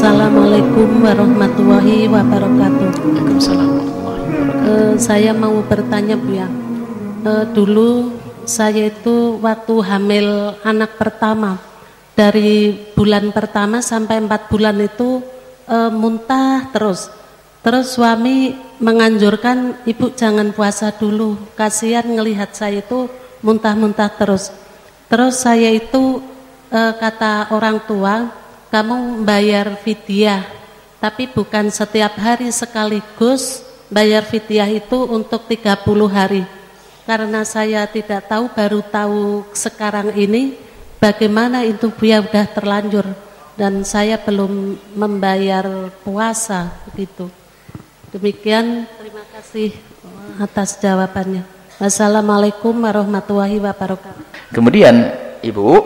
Assalamualaikum warahmatullahi wabarakatuh. Waalaikumsalam warahmatullahi wabarakatuh. Eh, saya mau bertanya Bu ya. Eh, dulu saya itu waktu hamil anak pertama dari bulan pertama sampai empat bulan itu eh, muntah terus. Terus suami menganjurkan ibu jangan puasa dulu. Kasihan ngelihat saya itu muntah-muntah terus. Terus saya itu eh, kata orang tua, kamu bayar fidyah, tapi bukan setiap hari sekaligus bayar fidyah itu untuk 30 hari. Karena saya tidak tahu, baru tahu sekarang ini bagaimana itu ya udah terlanjur dan saya belum membayar puasa gitu. Demikian terima kasih atas jawabannya. Wassalamualaikum warahmatullahi wabarakatuh. Kemudian ibu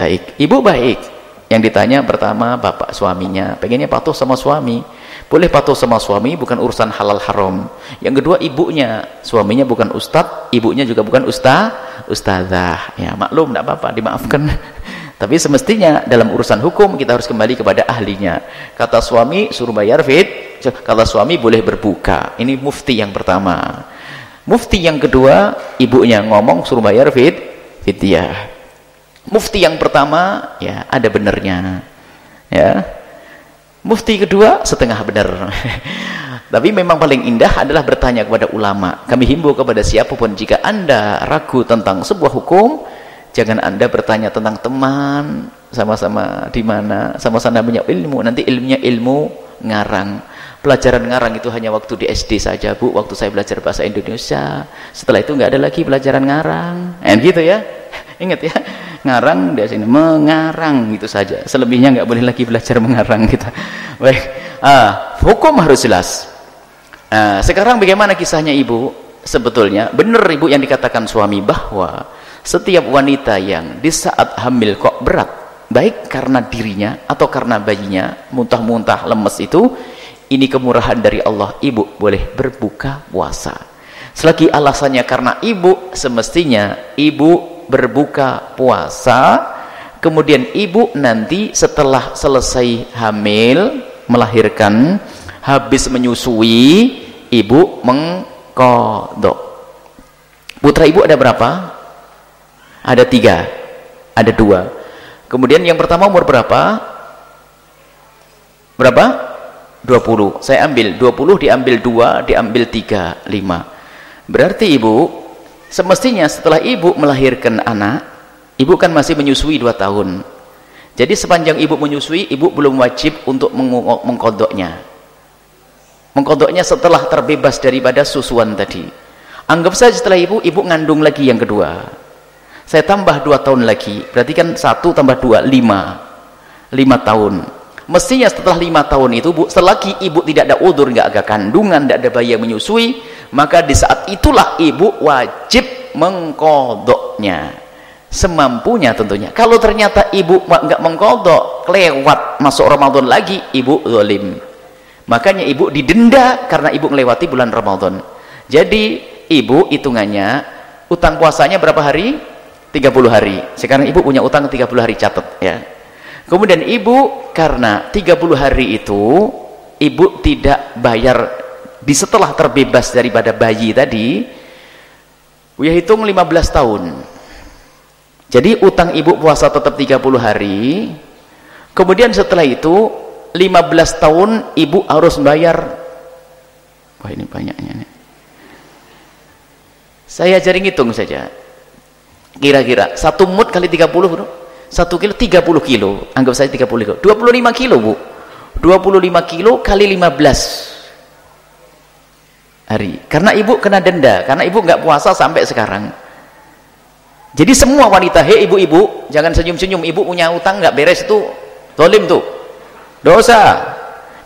baik, ibu baik. Yang ditanya pertama bapak suaminya, pengennya patuh sama suami. Boleh patuh sama suami bukan urusan halal haram. Yang kedua ibunya, suaminya bukan ustad, ibunya juga bukan ustaz, ustazah. Ya maklum tidak apa-apa, dimaafkan. Tapi semestinya dalam urusan hukum kita harus kembali kepada ahlinya. Kata suami suruh bayar fit, kata suami boleh berbuka. Ini mufti yang pertama. Mufti yang kedua, ibunya ngomong suruh bayar fit, fidyah. Mufti yang pertama ya ada benernya. Ya. Mufti kedua setengah benar. Tapi memang paling indah adalah bertanya kepada ulama. Kami himbau kepada siapa pun jika Anda ragu tentang sebuah hukum, jangan Anda bertanya tentang teman, sama-sama di mana, sama-sama punya ilmu, nanti ilmunya ilmu ngarang. Pelajaran ngarang itu hanya waktu di SD saja, Bu, waktu saya belajar bahasa Indonesia. Setelah itu nggak ada lagi pelajaran ngarang. En gitu ya. Ingat ya ngarang di sini. Mengarang itu saja. Selebihnya nggak boleh lagi belajar mengarang kita. Baik. Ah, hukum harus jelas. Ah, sekarang bagaimana kisahnya ibu? Sebetulnya benar ibu yang dikatakan suami bahwa setiap wanita yang di saat hamil kok berat baik karena dirinya atau karena bayinya muntah-muntah lemes itu ini kemurahan dari Allah ibu boleh berbuka puasa. Selagi alasannya karena ibu semestinya ibu berbuka puasa kemudian ibu nanti setelah selesai hamil melahirkan habis menyusui ibu mengkodok putra ibu ada berapa? ada tiga ada dua kemudian yang pertama umur berapa? berapa? 20 saya ambil 20 diambil 2 diambil 3 5 berarti ibu semestinya setelah ibu melahirkan anak ibu kan masih menyusui dua tahun. Jadi sepanjang ibu menyusui ibu belum wajib untuk mengkodoknya. Mengkodoknya setelah terbebas daripada susuan tadi. Anggap saja setelah ibu ibu ngandung lagi yang kedua. Saya tambah dua tahun lagi berarti kan satu tambah dua lima. Lima tahun. Mestinya setelah lima tahun itu bu selagi ibu tidak ada udur nggak ada kandungan tidak ada bayi yang menyusui maka di saat itulah ibu wajib mengkodoknya. Semampunya tentunya. Kalau ternyata ibu nggak mengkodok lewat masuk Ramadan lagi ibu zalim. Makanya ibu didenda karena ibu melewati bulan Ramadan. Jadi ibu hitungannya utang puasanya berapa hari? 30 hari. Sekarang ibu punya utang 30 hari catat ya. Kemudian ibu karena 30 hari itu ibu tidak bayar di setelah terbebas daripada bayi tadi Uya hitung 15 tahun. Jadi utang ibu puasa tetap 30 hari. Kemudian setelah itu 15 tahun ibu harus bayar. Wah ini banyaknya nih. Saya jaring hitung saja. Kira-kira satu mut kali 30 bro. Satu kilo 30 kilo. Anggap saya 30 kilo. 25 kilo bu. 25 kilo kali 15 hari. Karena ibu kena denda karena ibu nggak puasa sampai sekarang. Jadi semua wanita hei ibu-ibu jangan senyum-senyum ibu punya utang nggak beres itu? Tolim tuh. Dosa.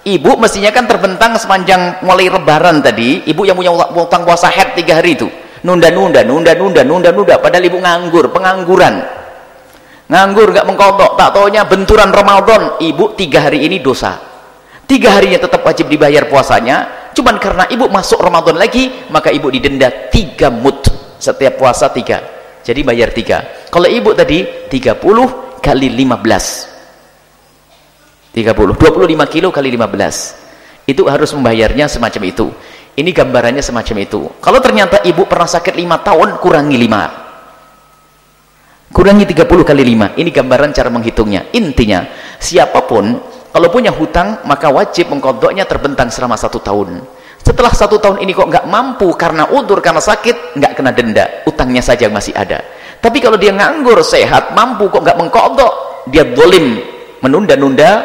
Ibu mestinya kan terbentang sepanjang mulai lebaran tadi ibu yang punya utang puasa head tiga hari itu. Nunda-nunda nunda-nunda nunda-nunda padahal ibu nganggur pengangguran. Nganggur nggak mengkodok tak taunya benturan Ramadan. Ibu tiga hari ini dosa. Tiga harinya tetap wajib dibayar puasanya cuman karena ibu masuk Ramadan lagi maka ibu didenda tiga mut. Setiap puasa tiga. Jadi bayar tiga. Kalau ibu tadi 30 kali 15 30 25 kilo kali 15 itu harus membayarnya semacam itu. Ini gambarannya semacam itu. Kalau ternyata ibu pernah sakit 5 tahun kurangi 5 kurangi 30 kali 5 ini gambaran cara menghitungnya. Intinya siapa pun kalau punya hutang maka wajib mengkodoknya terbentang selama satu tahun. Setelah satu tahun ini kok nggak mampu karena udur karena sakit nggak kena denda. Utangnya saja masih ada. Tapi kalau dia nganggur sehat mampu kok nggak mengkodok dia dolim menunda-nunda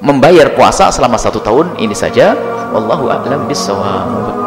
membayar puasa selama satu tahun ini saja. Wallahu a'lam bissawab